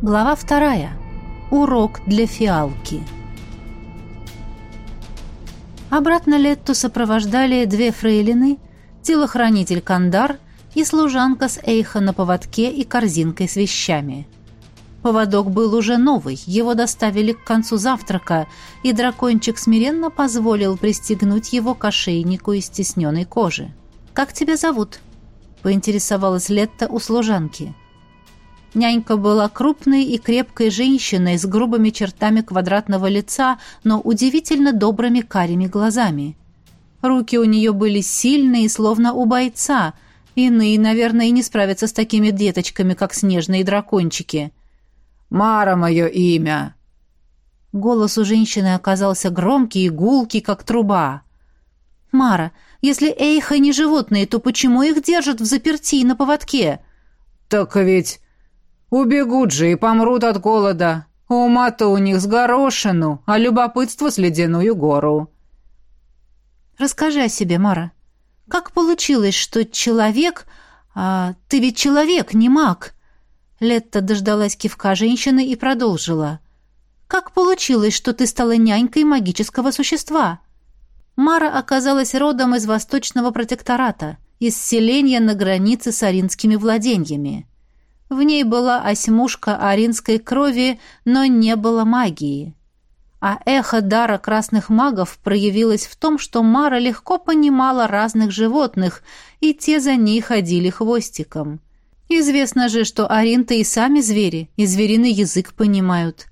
Глава вторая. Урок для фиалки. Обратно Летту сопровождали две фрейлины, телохранитель Кандар и служанка с Эйха на поводке и корзинкой с вещами. Поводок был уже новый, его доставили к концу завтрака, и дракончик смиренно позволил пристегнуть его к ошейнику из стесненной кожи. «Как тебя зовут?» — поинтересовалась Летта у служанки. — Нянька была крупной и крепкой женщиной с грубыми чертами квадратного лица, но удивительно добрыми карими глазами. Руки у нее были сильные, словно у бойца. Иные, наверное, и не справятся с такими деточками, как снежные дракончики. «Мара мое имя!» Голос у женщины оказался громкий и гулкий, как труба. «Мара, если эйха не животные, то почему их держат в заперти на поводке?» «Так ведь Убегут же и помрут от голода. Ума-то у них с горошину, а любопытство с ледяную гору. Расскажи о себе, Мара. Как получилось, что человек... А ты ведь человек, не маг. Летта дождалась кивка женщины и продолжила. Как получилось, что ты стала нянькой магического существа? Мара оказалась родом из восточного протектората, из селения на границе с аринскими владениями. В ней была осьмушка аринской крови, но не было магии. А эхо дара красных магов проявилось в том, что Мара легко понимала разных животных, и те за ней ходили хвостиком. Известно же, что аринты и сами звери, и звериный язык понимают.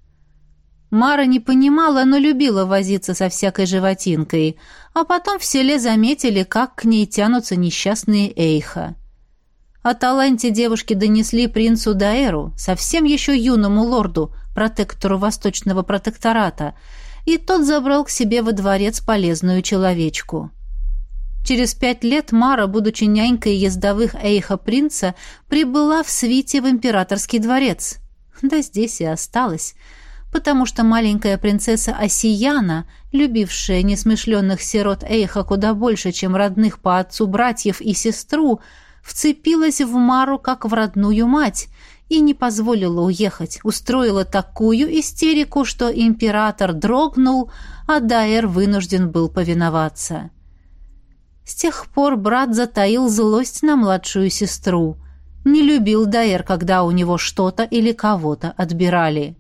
Мара не понимала, но любила возиться со всякой животинкой, а потом в селе заметили, как к ней тянутся несчастные эйха. О таланте девушки донесли принцу Даэру, совсем еще юному лорду, протектору Восточного протектората, и тот забрал к себе во дворец полезную человечку. Через пять лет Мара, будучи нянькой ездовых Эйха принца, прибыла в свите в императорский дворец. Да здесь и осталась, потому что маленькая принцесса Осияна, любившая несмышленных сирот Эйха куда больше, чем родных по отцу братьев и сестру, вцепилась в Мару как в родную мать и не позволила уехать, устроила такую истерику, что император дрогнул, а Дайер вынужден был повиноваться. С тех пор брат затаил злость на младшую сестру. Не любил Дайер, когда у него что-то или кого-то отбирали.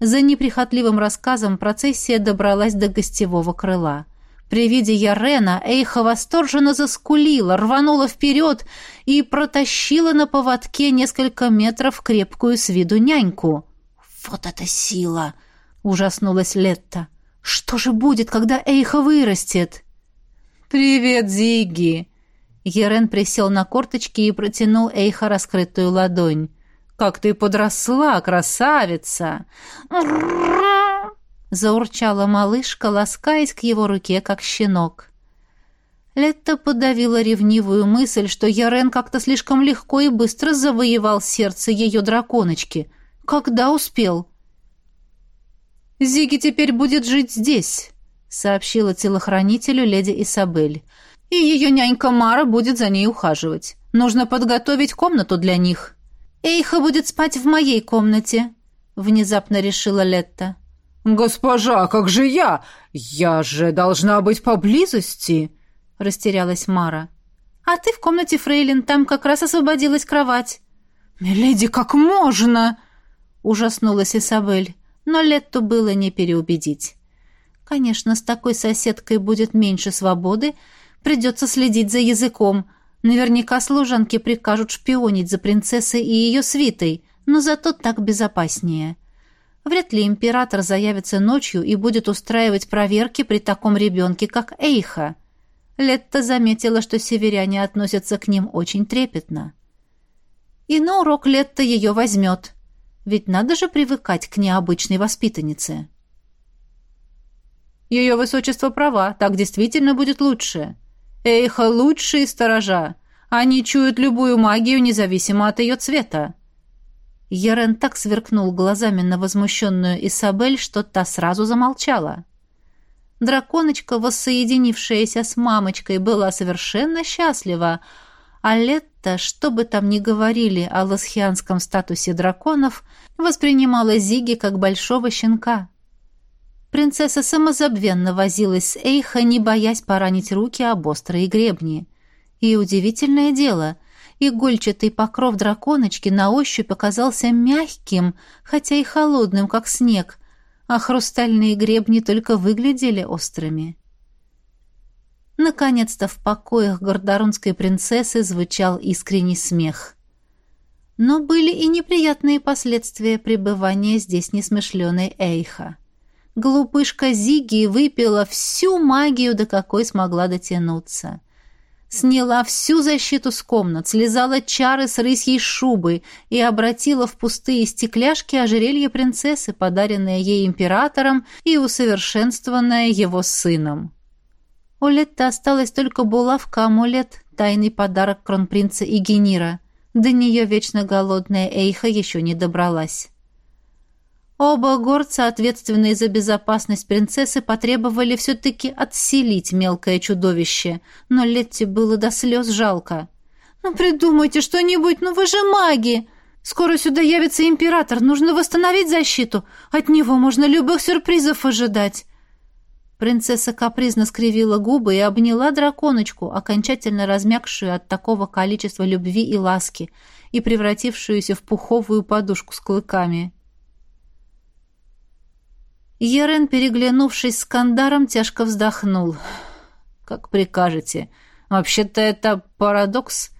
За неприхотливым рассказом процессия добралась до гостевого крыла. При виде Ярена Эйха восторженно заскулила, рванула вперед и протащила на поводке несколько метров крепкую с виду няньку. «Вот это сила!» — ужаснулась Летта. «Что же будет, когда Эйха вырастет?» «Привет, Зиги!» Ерен присел на корточки и протянул Эйха раскрытую ладонь. «Как ты подросла, красавица!» Заурчала малышка, ласкаясь к его руке, как щенок. Летта подавила ревнивую мысль, что Ярен как-то слишком легко и быстро завоевал сердце ее драконочки. Когда успел? «Зиги теперь будет жить здесь», — сообщила телохранителю леди Исабель. «И ее нянька Мара будет за ней ухаживать. Нужно подготовить комнату для них». «Эйха будет спать в моей комнате», — внезапно решила Летта. «Госпожа, как же я? Я же должна быть поблизости!» — растерялась Мара. «А ты в комнате Фрейлин, там как раз освободилась кровать». «Миледи, как можно?» — ужаснулась Исабель, но Летту было не переубедить. «Конечно, с такой соседкой будет меньше свободы, придется следить за языком. Наверняка служанки прикажут шпионить за принцессой и ее свитой, но зато так безопаснее». Вряд ли император заявится ночью и будет устраивать проверки при таком ребенке, как Эйха. Летта заметила, что северяне относятся к ним очень трепетно. И на урок Летта ее возьмет. Ведь надо же привыкать к необычной воспитаннице. Ее высочество права, так действительно будет лучше. Эйха лучшие сторожа. Они чуют любую магию, независимо от ее цвета. Ерен так сверкнул глазами на возмущенную Исабель, что та сразу замолчала. Драконочка, воссоединившаяся с мамочкой, была совершенно счастлива, а Летта что бы там ни говорили о ласхианском статусе драконов, воспринимала Зиги как большого щенка. Принцесса самозабвенно возилась с Эйха, не боясь поранить руки об острые гребни. И удивительное дело, игольчатый покров драконочки на ощупь оказался мягким, хотя и холодным, как снег, а хрустальные гребни только выглядели острыми. Наконец-то в покоях гордорунской принцессы звучал искренний смех. Но были и неприятные последствия пребывания здесь несмышленой Эйха. Глупышка Зиги выпила всю магию, до какой смогла дотянуться. Сняла всю защиту с комнат, слезала чары с рысьей шубы и обратила в пустые стекляшки ожерелье принцессы, подаренное ей императором и усовершенствованное его сыном. У Летта осталась только булавка-амулет, тайный подарок кронпринца Игенира. До нее вечно голодная Эйха еще не добралась. Оба горца, ответственные за безопасность принцессы, потребовали все-таки отселить мелкое чудовище, но Летти было до слез жалко. «Ну, придумайте что-нибудь, ну вы же маги! Скоро сюда явится император, нужно восстановить защиту. От него можно любых сюрпризов ожидать». Принцесса капризно скривила губы и обняла драконочку, окончательно размягшую от такого количества любви и ласки и превратившуюся в пуховую подушку с клыками. Ерен, переглянувшись с Кандаром, тяжко вздохнул. «Как прикажете. Вообще-то это парадокс.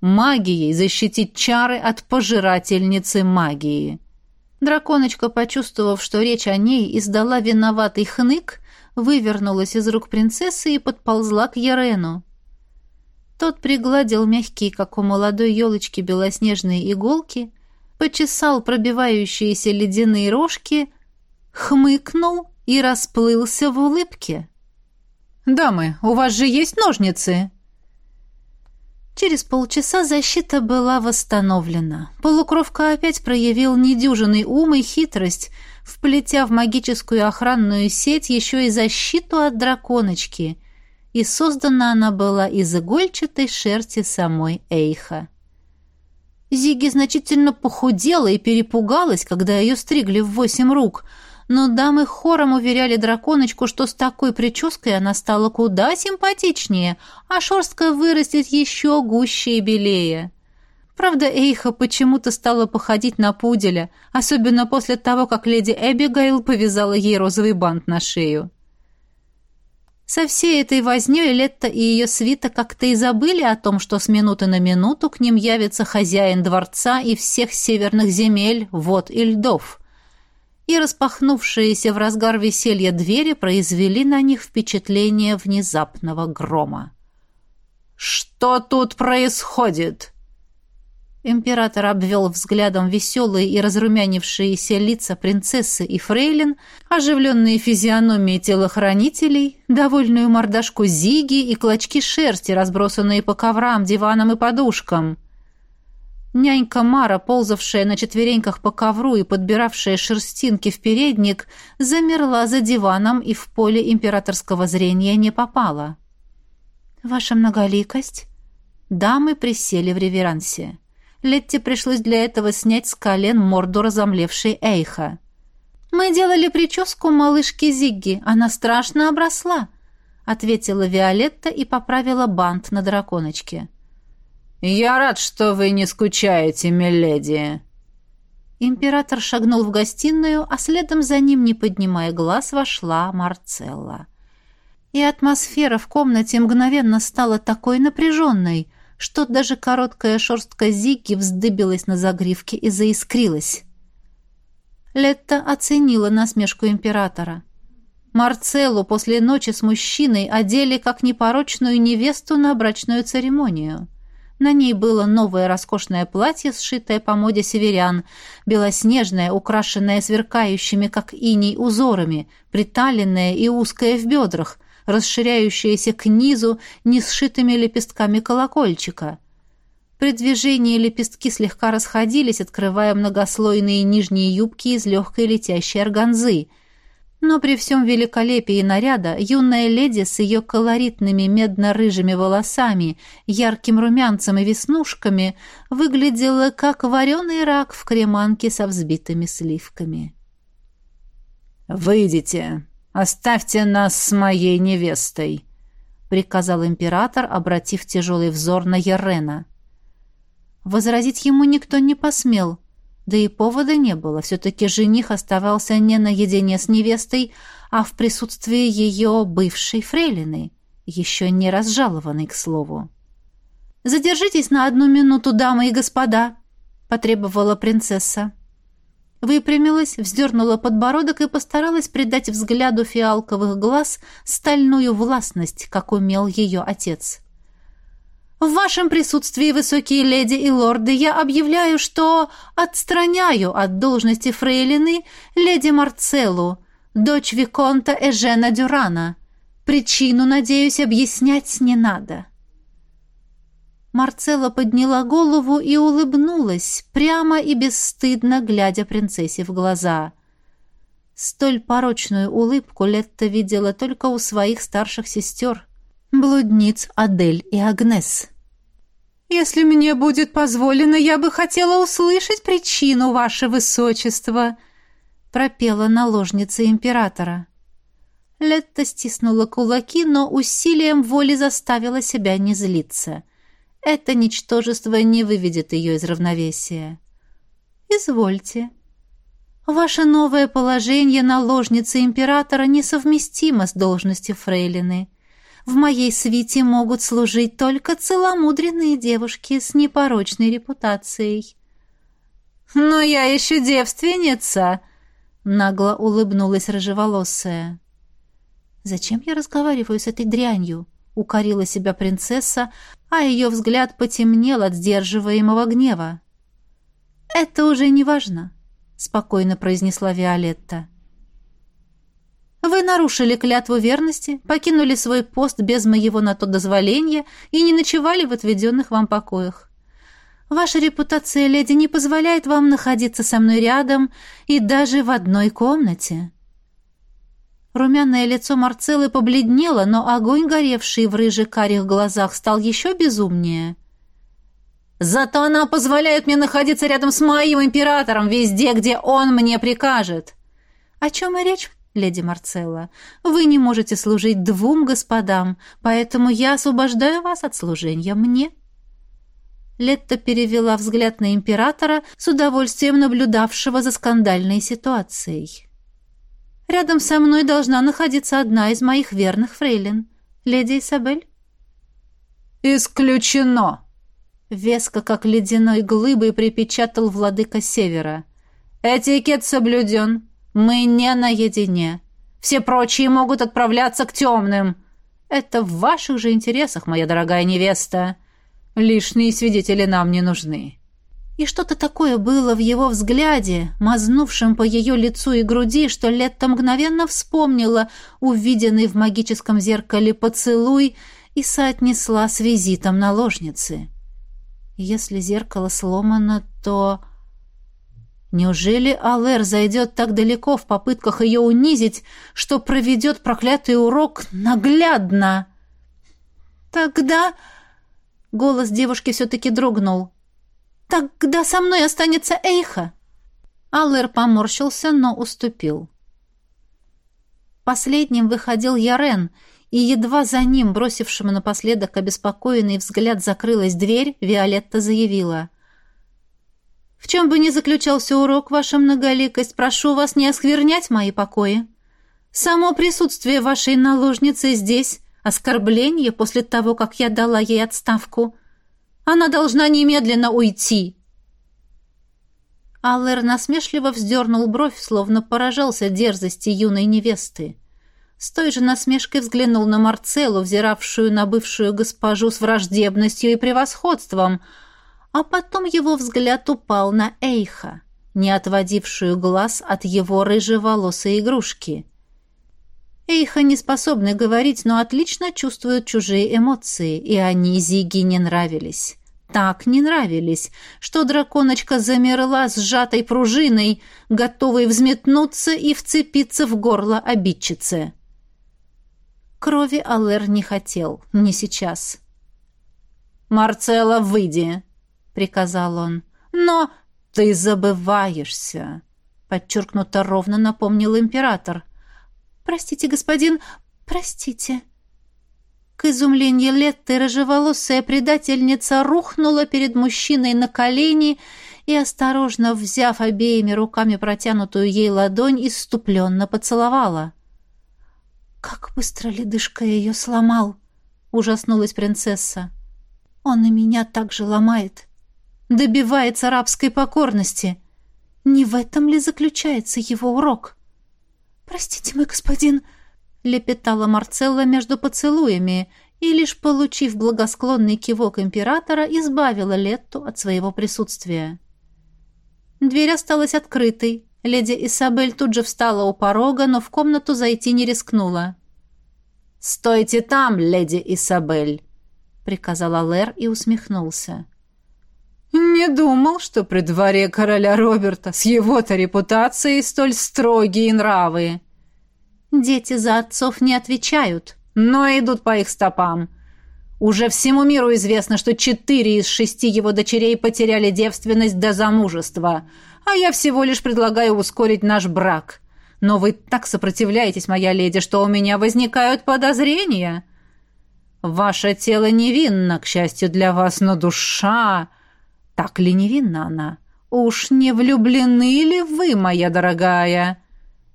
Магией защитить чары от пожирательницы магии». Драконочка, почувствовав, что речь о ней, издала виноватый хнык, вывернулась из рук принцессы и подползла к Ерену. Тот пригладил мягкие, как у молодой елочки, белоснежные иголки, почесал пробивающиеся ледяные рожки — хмыкнул и расплылся в улыбке. «Дамы, у вас же есть ножницы?» Через полчаса защита была восстановлена. Полукровка опять проявил недюжинный ум и хитрость, вплетя в магическую охранную сеть еще и защиту от драконочки, и создана она была из игольчатой шерсти самой Эйха. Зиги значительно похудела и перепугалась, когда ее стригли в восемь рук — но дамы хором уверяли драконочку, что с такой прической она стала куда симпатичнее, а шерстка вырастет еще гуще и белее. Правда, Эйха почему-то стала походить на пуделя, особенно после того, как леди Эбигейл повязала ей розовый бант на шею. Со всей этой вознёй Летта и ее свита как-то и забыли о том, что с минуты на минуту к ним явится хозяин дворца и всех северных земель, вод и льдов и распахнувшиеся в разгар веселья двери произвели на них впечатление внезапного грома. «Что тут происходит?» Император обвел взглядом веселые и разрумянившиеся лица принцессы и фрейлин, оживленные физиономии телохранителей, довольную мордашку Зиги и клочки шерсти, разбросанные по коврам, диванам и подушкам — Нянька Мара, ползавшая на четвереньках по ковру и подбиравшая шерстинки в передник, замерла за диваном и в поле императорского зрения не попала. «Ваша многоликость?» Дамы присели в реверансе. Летти пришлось для этого снять с колен морду разомлевшей Эйха. «Мы делали прическу малышки Зигги. Она страшно обросла», — ответила Виолетта и поправила бант на драконочке. «Я рад, что вы не скучаете, миледи!» Император шагнул в гостиную, а следом за ним, не поднимая глаз, вошла Марцелла. И атмосфера в комнате мгновенно стала такой напряженной, что даже короткая шерстка Зики вздыбилась на загривке и заискрилась. Летта оценила насмешку императора. Марцеллу после ночи с мужчиной одели как непорочную невесту на брачную церемонию. На ней было новое роскошное платье, сшитое по моде северян, белоснежное, украшенное сверкающими, как иней, узорами, приталенное и узкое в бедрах, расширяющееся к низу не сшитыми лепестками колокольчика. При движении лепестки слегка расходились, открывая многослойные нижние юбки из легкой летящей органзы. Но при всем великолепии наряда юная леди с ее колоритными медно-рыжими волосами, ярким румянцем и веснушками выглядела как вареный рак в креманке со взбитыми сливками. «Выйдите, оставьте нас с моей невестой», — приказал император, обратив тяжелый взор на Ерена. Возразить ему никто не посмел — да и повода не было. Все-таки жених оставался не наедине с невестой, а в присутствии ее бывшей фрейлины, еще не разжалованной, к слову. «Задержитесь на одну минуту, дамы и господа», — потребовала принцесса. Выпрямилась, вздернула подбородок и постаралась придать взгляду фиалковых глаз стальную властность, как умел ее отец. В вашем присутствии, высокие леди и лорды, я объявляю, что отстраняю от должности фрейлины леди Марцеллу, дочь Виконта Эжена Дюрана. Причину, надеюсь, объяснять не надо». Марцелла подняла голову и улыбнулась, прямо и бесстыдно глядя принцессе в глаза. Столь порочную улыбку Летта видела только у своих старших сестер, блудниц Адель и Агнес. «Если мне будет позволено, я бы хотела услышать причину, ваше высочество», — пропела наложница императора. Летта стиснула кулаки, но усилием воли заставила себя не злиться. Это ничтожество не выведет ее из равновесия. «Извольте», Ваше новое положение наложницы императора несовместимо с должностью фрейлины. В моей свите могут служить только целомудренные девушки с непорочной репутацией. «Но я еще девственница!» — нагло улыбнулась рыжеволосая. «Зачем я разговариваю с этой дрянью?» — укорила себя принцесса, а ее взгляд потемнел от сдерживаемого гнева. «Это уже не важно», — спокойно произнесла Виолетта. Вы нарушили клятву верности, покинули свой пост без моего на то дозволения и не ночевали в отведенных вам покоях. Ваша репутация, леди, не позволяет вам находиться со мной рядом и даже в одной комнате». Румяное лицо Марцеллы побледнело, но огонь, горевший в рыжих карих глазах, стал еще безумнее. «Зато она позволяет мне находиться рядом с моим императором везде, где он мне прикажет». «О чем и речь, леди Марцелла. Вы не можете служить двум господам, поэтому я освобождаю вас от служения мне». Летта перевела взгляд на императора, с удовольствием наблюдавшего за скандальной ситуацией. «Рядом со мной должна находиться одна из моих верных фрейлин, леди Изабель». «Исключено!» Веско, как ледяной глыбой, припечатал владыка Севера. «Этикет соблюден. Мы не наедине. Все прочие могут отправляться к темным. Это в ваших же интересах, моя дорогая невеста. Лишние свидетели нам не нужны». И что-то такое было в его взгляде, мазнувшем по ее лицу и груди, что Летта мгновенно вспомнила увиденный в магическом зеркале поцелуй и соотнесла с визитом наложницы. Если зеркало сломано, то... Неужели Алэр зайдет так далеко в попытках ее унизить, что проведет проклятый урок наглядно? Тогда... Голос девушки все-таки дрогнул. «Тогда со мной останется Эйха!» Аллер поморщился, но уступил. Последним выходил Ярен, и едва за ним, бросившему напоследок обеспокоенный взгляд, закрылась дверь, Виолетта заявила. В чем бы ни заключался урок, ваша многоликость, прошу вас не осквернять мои покои. Само присутствие вашей наложницы здесь — оскорбление после того, как я дала ей отставку. Она должна немедленно уйти». Аллер насмешливо вздернул бровь, словно поражался дерзости юной невесты. С той же насмешкой взглянул на Марцеллу, взиравшую на бывшую госпожу с враждебностью и превосходством — а потом его взгляд упал на Эйха, не отводившую глаз от его рыжеволосой игрушки. Эйха не способны говорить, но отлично чувствуют чужие эмоции, и они Зиги не нравились. так не нравились, что драконочка замерла сжатой пружиной, готовой взметнуться и вцепиться в горло обидчицы. Крови Алэр не хотел, не сейчас. «Марцелла, выйди!» — приказал он. «Но ты забываешься!» — подчеркнуто ровно напомнил император. «Простите, господин, простите!» К изумлению Летты рыжеволосая предательница рухнула перед мужчиной на колени и, осторожно взяв обеими руками протянутую ей ладонь, иступленно поцеловала. «Как быстро ледышка ее сломал!» — ужаснулась принцесса. «Он и меня так же ломает. Добивается рабской покорности. Не в этом ли заключается его урок?» «Простите, мой господин!» — лепетала Марцелла между поцелуями и, лишь получив благосклонный кивок императора, избавила Летту от своего присутствия. Дверь осталась открытой. Леди Исабель тут же встала у порога, но в комнату зайти не рискнула. «Стойте там, леди Исабель!» — приказал Алэр и усмехнулся. «Не думал, что при дворе короля Роберта с его-то репутацией столь строгие нравы!» Дети за отцов не отвечают, но идут по их стопам. Уже всему миру известно, что четыре из шести его дочерей потеряли девственность до замужества, а я всего лишь предлагаю ускорить наш брак. Но вы так сопротивляетесь, моя леди, что у меня возникают подозрения. Ваше тело невинно, к счастью для вас, но душа... Так ли невинна она? Уж не влюблены ли вы, моя дорогая?»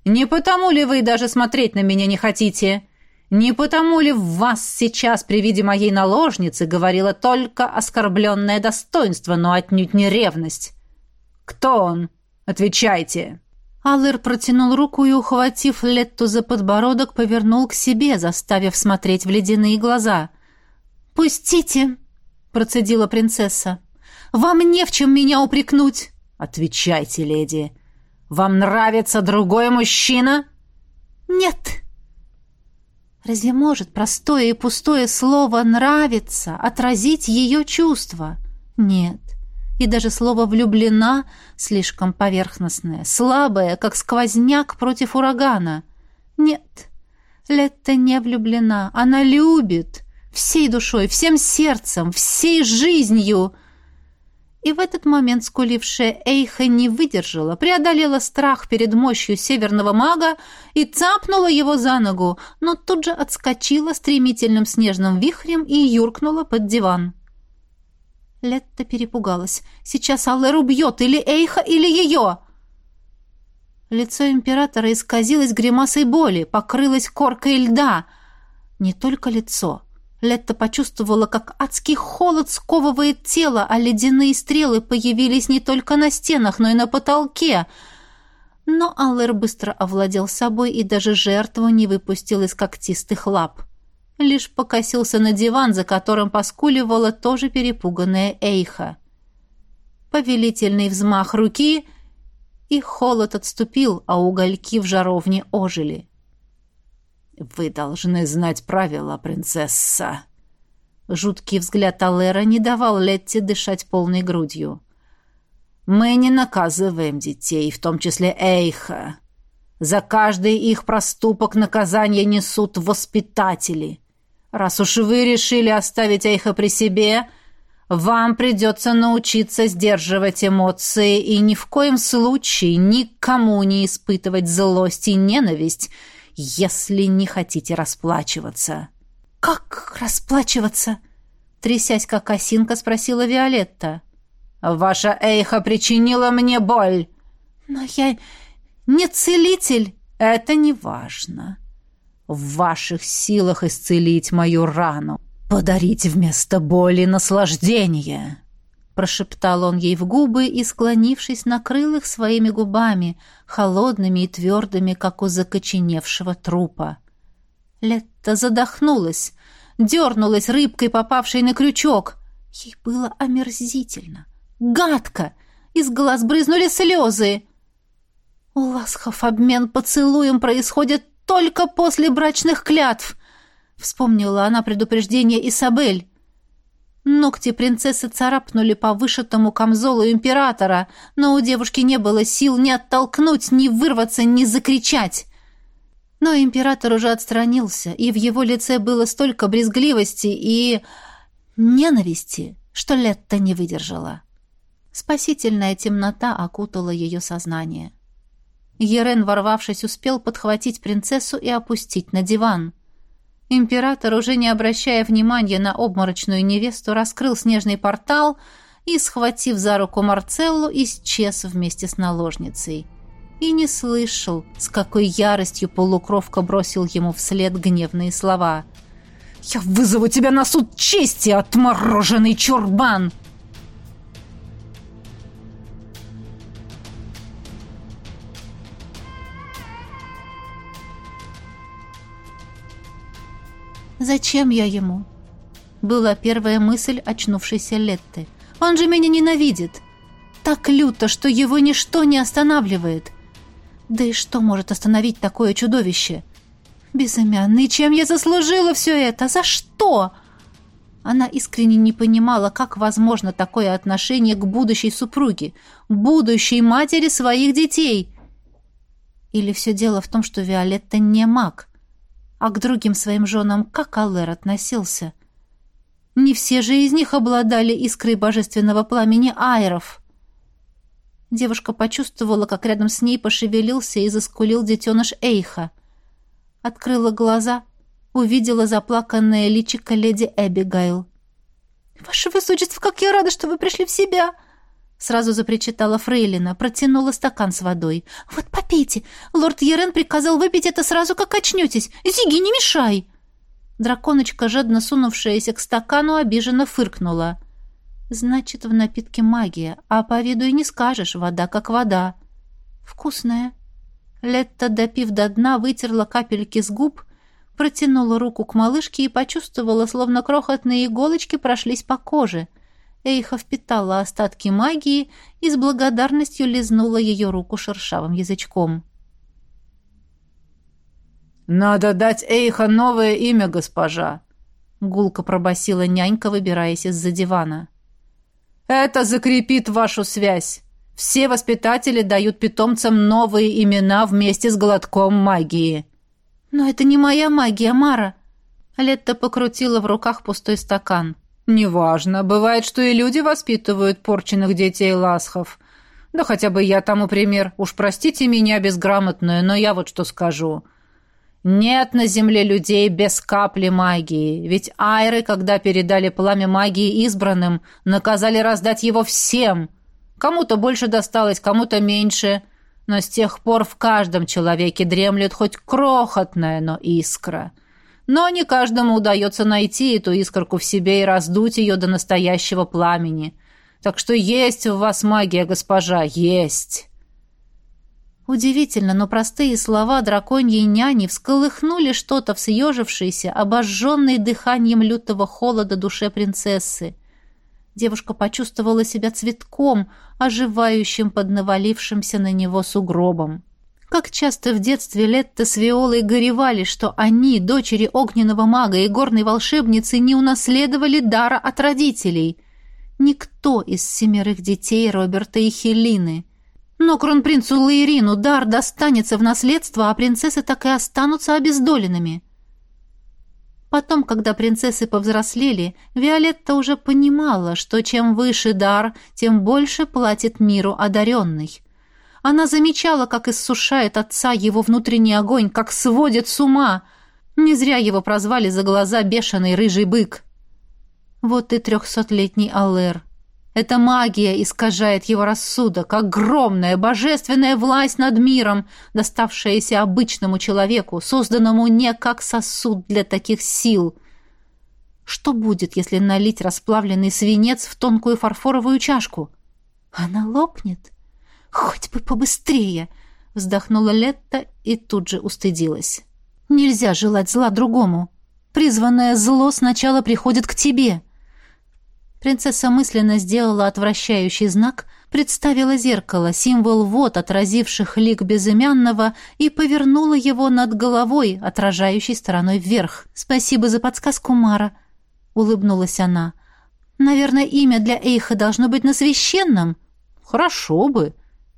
Не потому ли вы даже смотреть на меня не хотите? Не потому ли в вас сейчас при виде моей наложницы говорило только оскорбленное достоинство, но отнюдь не ревность? Кто он? Отвечайте!» Аллер протянул руку и, ухватив Летту за подбородок, повернул к себе, заставив смотреть в ледяные глаза. «Пустите!» — процедила принцесса. «Вам не в чем меня упрекнуть!» «Отвечайте, леди!» Вам нравится другой мужчина? Нет. Разве может простое и пустое слово нравится отразить ее чувства? Нет. И даже слово влюблена слишком поверхностное, слабое, как сквозняк против урагана. Нет. Летта не влюблена, она любит всей душой, всем сердцем, всей жизнью. И в этот момент скулившая Эйха не выдержала, преодолела страх перед мощью северного мага и цапнула его за ногу, но тут же отскочила стремительным снежным вихрем и юркнула под диван. Летта перепугалась. «Сейчас Аллер убьет или Эйха, или ее!» Лицо императора исказилось гримасой боли, покрылось коркой льда. Не только лицо — Летта почувствовала, как адский холод сковывает тело, а ледяные стрелы появились не только на стенах, но и на потолке. Но Аллер быстро овладел собой и даже жертву не выпустил из когтистых лап. Лишь покосился на диван, за которым поскуливала тоже перепуганная Эйха. Повелительный взмах руки, и холод отступил, а угольки в жаровне ожили. — «Вы должны знать правила, принцесса!» Жуткий взгляд Аллера не давал Летти дышать полной грудью. «Мы не наказываем детей, в том числе Эйха. За каждый их проступок наказание несут воспитатели. Раз уж вы решили оставить Эйха при себе, вам придется научиться сдерживать эмоции и ни в коем случае никому не испытывать злость и ненависть, если не хотите расплачиваться». «Как расплачиваться?» Трясясь, как осинка, спросила Виолетта. «Ваша Эйха причинила мне боль». «Но я не целитель». «Это не важно. В ваших силах исцелить мою рану, подарить вместо боли наслаждение» прошептал он ей в губы и, склонившись, накрыл их своими губами, холодными и твердыми, как у закоченевшего трупа. Летта задохнулась, дернулась рыбкой, попавшей на крючок. Ей было омерзительно, гадко, из глаз брызнули слезы. У Ласхов обмен поцелуем происходит только после брачных клятв, вспомнила она предупреждение Исабель. Ногти принцессы царапнули по вышитому камзолу императора, но у девушки не было сил ни оттолкнуть, ни вырваться, ни закричать. Но император уже отстранился, и в его лице было столько брезгливости и ненависти, что Летта не выдержала. Спасительная темнота окутала ее сознание. Ерен, ворвавшись, успел подхватить принцессу и опустить на диван. Император, уже не обращая внимания на обморочную невесту, раскрыл снежный портал и, схватив за руку Марцеллу, исчез вместе с наложницей. И не слышал, с какой яростью полукровка бросил ему вслед гневные слова. «Я вызову тебя на суд чести, отмороженный чурбан!» «Зачем я ему?» Была первая мысль очнувшейся Летты. «Он же меня ненавидит! Так люто, что его ничто не останавливает! Да и что может остановить такое чудовище? Безымянный, чем я заслужила все это? За что?» Она искренне не понимала, как возможно такое отношение к будущей супруге, будущей матери своих детей. Или все дело в том, что Виолетта не маг — а к другим своим женам как Аллер относился. Не все же из них обладали искрой божественного пламени айров. Девушка почувствовала, как рядом с ней пошевелился и заскулил детеныш Эйха. Открыла глаза, увидела заплаканное личико леди Эбигайл. «Ваше высочество, как я рада, что вы пришли в себя!» Сразу запричитала Фрейлина, протянула стакан с водой. «Вот попейте! Лорд Ерен приказал выпить это сразу, как очнетесь! Зиги, не мешай!» Драконочка, жадно сунувшаяся к стакану, обиженно фыркнула. «Значит, в напитке магия, а по виду и не скажешь, вода как вода. Вкусная». Летта, допив до дна, вытерла капельки с губ, протянула руку к малышке и почувствовала, словно крохотные иголочки прошлись по коже — Эйха впитала остатки магии и с благодарностью лизнула ее руку шершавым язычком. «Надо дать Эйха новое имя, госпожа!» — гулко пробасила нянька, выбираясь из-за дивана. «Это закрепит вашу связь. Все воспитатели дают питомцам новые имена вместе с глотком магии». «Но это не моя магия, Мара!» Летта покрутила в руках пустой стакан. «Неважно. Бывает, что и люди воспитывают порченных детей ласхов. Да хотя бы я тому пример. Уж простите меня, безграмотную, но я вот что скажу. Нет на земле людей без капли магии. Ведь айры, когда передали пламя магии избранным, наказали раздать его всем. Кому-то больше досталось, кому-то меньше. Но с тех пор в каждом человеке дремлет хоть крохотная, но искра». Но не каждому удается найти эту искорку в себе и раздуть ее до настоящего пламени. Так что есть в вас магия, госпожа, есть!» Удивительно, но простые слова драконьей няни всколыхнули что-то в съежившейся, обожженной дыханием лютого холода душе принцессы. Девушка почувствовала себя цветком, оживающим под навалившимся на него сугробом. Как часто в детстве Летта с Виолой горевали, что они, дочери огненного мага и горной волшебницы, не унаследовали дара от родителей. Никто из семерых детей Роберта и Хелины. Но кронпринцу Лаирину дар достанется в наследство, а принцессы так и останутся обездоленными. Потом, когда принцессы повзрослели, Виолетта уже понимала, что чем выше дар, тем больше платит миру одаренный. Она замечала, как иссушает отца его внутренний огонь, как сводит с ума. Не зря его прозвали за глаза бешеный рыжий бык. Вот и трехсотлетний Аллер. Эта магия искажает его рассудок, огромная божественная власть над миром, доставшаяся обычному человеку, созданному не как сосуд для таких сил. Что будет, если налить расплавленный свинец в тонкую фарфоровую чашку? Она лопнет. «Хоть бы побыстрее!» — вздохнула Летта и тут же устыдилась. «Нельзя желать зла другому. Призванное зло сначала приходит к тебе». Принцесса мысленно сделала отвращающий знак, представила зеркало, символ вод, отразивших лик безымянного, и повернула его над головой, отражающей стороной вверх. «Спасибо за подсказку, Мара», — улыбнулась она. Наверное, имя для Эйха должно быть на священном. Хорошо бы,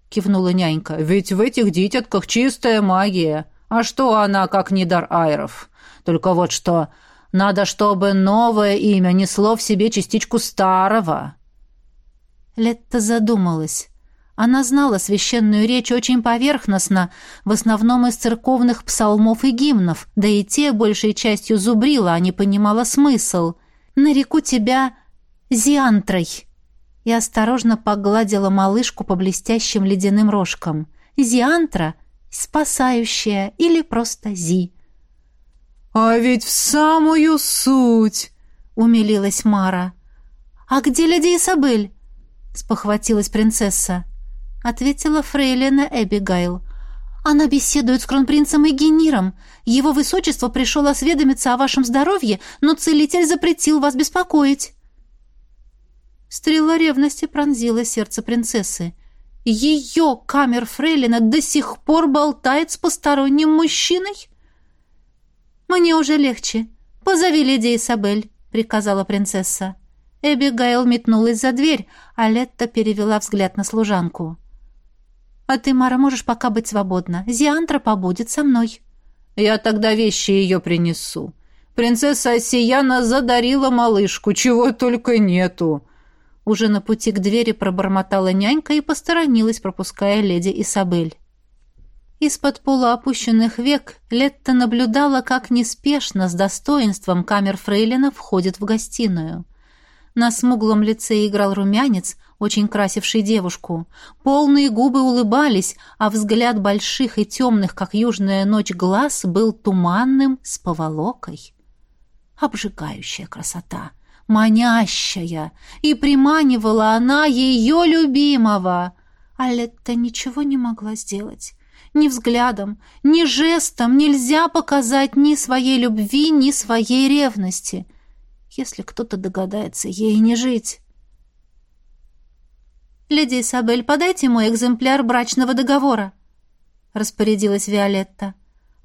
кивнула нянька. Ведь в этих дитятках чистая магия. А что она, как не дар айров? Только вот что, надо, чтобы новое имя несло в себе частичку старого. Летта задумалась. Она знала священную речь очень поверхностно, в основном из церковных псалмов и гимнов, да и те большей частью зубрила, а не понимала смысл. «Нареку тебя Зиантрой!» И осторожно погладила малышку по блестящим ледяным рожкам. «Зиантра — спасающая или просто Зи». «А ведь в самую суть!» — умилилась Мара. «А где леди Изабель?» — спохватилась принцесса ответила фрейлина Эбигайл. Она беседует с кронпринцем Эгениром. Его высочество пришел осведомиться о вашем здоровье, но целитель запретил вас беспокоить. Стрела ревности пронзила сердце принцессы. Ее камер фрейлина до сих пор болтает с посторонним мужчиной? Мне уже легче. Позови леди Исабель, приказала принцесса. Эбигайл метнулась за дверь, а Летта перевела взгляд на служанку. А ты, Мара, можешь пока быть свободна. Зиантра побудет со мной. Я тогда вещи ее принесу. Принцесса Осияна задарила малышку, чего только нету. Уже на пути к двери пробормотала нянька и посторонилась, пропуская леди Исабель. Из-под полуопущенных век Летта наблюдала, как неспешно, с достоинством камер Фрейлина входит в гостиную. На смуглом лице играл румянец, очень красивший девушку. Полные губы улыбались, а взгляд больших и темных, как южная ночь, глаз был туманным с поволокой. Обжигающая красота, манящая, и приманивала она ее любимого. А Летта ничего не могла сделать. Ни взглядом, ни жестом нельзя показать ни своей любви, ни своей ревности. Если кто-то догадается ей не жить. «Леди Isabel, подайте мой экземпляр брачного договора», — распорядилась Виолетта.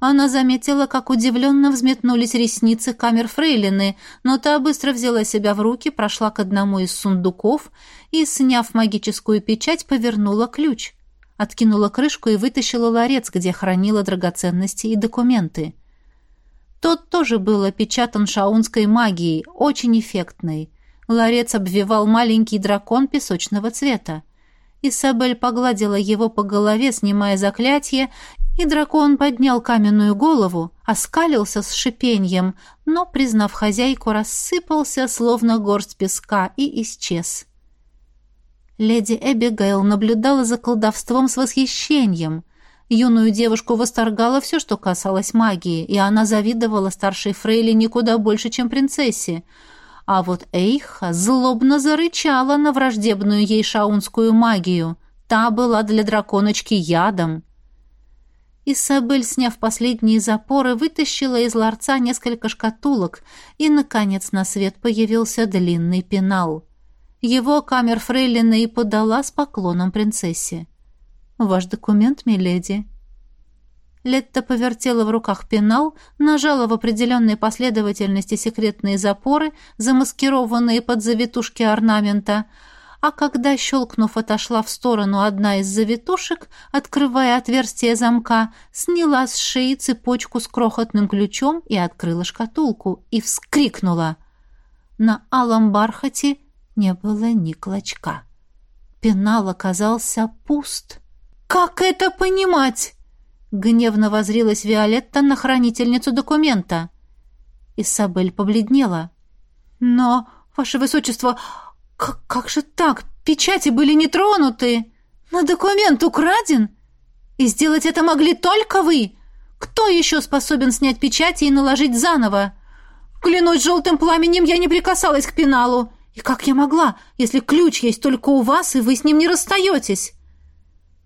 Она заметила, как удивленно взметнулись ресницы камер фрейлины, но та быстро взяла себя в руки, прошла к одному из сундуков и, сняв магическую печать, повернула ключ. Откинула крышку и вытащила ларец, где хранила драгоценности и документы. Тот тоже был опечатан шаунской магией, очень эффектной — Ларец обвивал маленький дракон песочного цвета. Исабель погладила его по голове, снимая заклятие, и дракон поднял каменную голову, оскалился с шипением, но, признав хозяйку, рассыпался, словно горсть песка, и исчез. Леди Эбигейл наблюдала за колдовством с восхищением. Юную девушку восторгало все, что касалось магии, и она завидовала старшей Фрейли никуда больше, чем принцессе — а вот Эйха злобно зарычала на враждебную ей шаунскую магию. Та была для драконочки ядом. Исабель, сняв последние запоры, вытащила из ларца несколько шкатулок, и, наконец, на свет появился длинный пенал. Его камер Фрейлина и подала с поклоном принцессе. «Ваш документ, миледи», Летта повертела в руках пенал, нажала в определенной последовательности секретные запоры, замаскированные под завитушки орнамента, а когда, щелкнув, отошла в сторону одна из завитушек, открывая отверстие замка, сняла с шеи цепочку с крохотным ключом и открыла шкатулку, и вскрикнула. На алом бархате не было ни клочка. Пенал оказался пуст. «Как это понимать?» Гневно возрилась Виолетта на хранительницу документа. Исабель побледнела. «Но, ваше высочество, как, как же так? Печати были не тронуты. Но документ украден. И сделать это могли только вы. Кто еще способен снять печати и наложить заново? Клянусь желтым пламенем, я не прикасалась к пеналу. И как я могла, если ключ есть только у вас, и вы с ним не расстаетесь?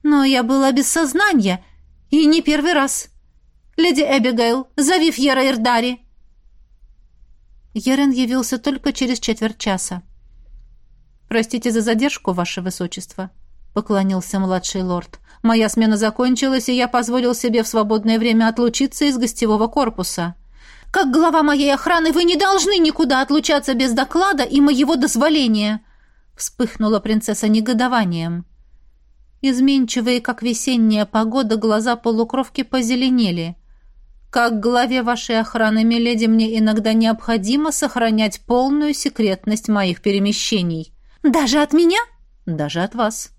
Но я была без сознания» И не первый раз. Леди Эбигейл, зови Фьера Ирдари. Ерен явился только через четверть часа. «Простите за задержку, ваше высочество», — поклонился младший лорд. «Моя смена закончилась, и я позволил себе в свободное время отлучиться из гостевого корпуса. Как глава моей охраны вы не должны никуда отлучаться без доклада и моего дозволения!» Вспыхнула принцесса негодованием. Изменчивые, как весенняя погода, глаза полукровки позеленели. «Как главе вашей охраны, миледи, мне иногда необходимо сохранять полную секретность моих перемещений». «Даже от меня?» «Даже от вас».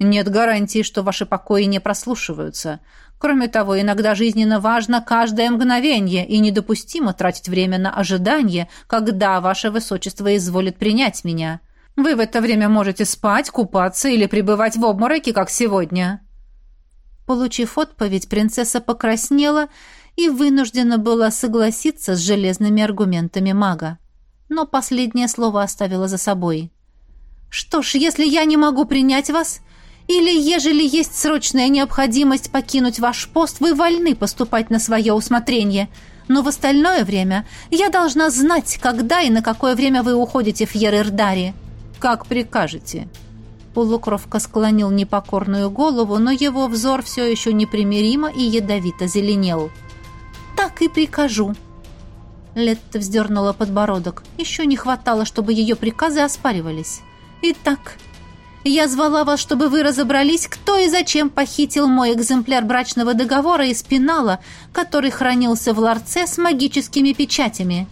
Нет гарантии, что ваши покои не прослушиваются. Кроме того, иногда жизненно важно каждое мгновение и недопустимо тратить время на ожидание, когда ваше высочество изволит принять меня. Вы в это время можете спать, купаться или пребывать в обмороке, как сегодня». Получив отповедь, принцесса покраснела и вынуждена была согласиться с железными аргументами мага. Но последнее слово оставила за собой. «Что ж, если я не могу принять вас, или, ежели есть срочная необходимость покинуть ваш пост, вы вольны поступать на свое усмотрение. Но в остальное время я должна знать, когда и на какое время вы уходите в Ерердари. Как прикажете». Полукровка склонил непокорную голову, но его взор все еще непримиримо и ядовито зеленел. «Так и прикажу». Летта вздернула подбородок. Еще не хватало, чтобы ее приказы оспаривались. «Итак, я звала вас, чтобы вы разобрались, кто и зачем похитил мой экземпляр брачного договора из пенала, который хранился в ларце с магическими печатями.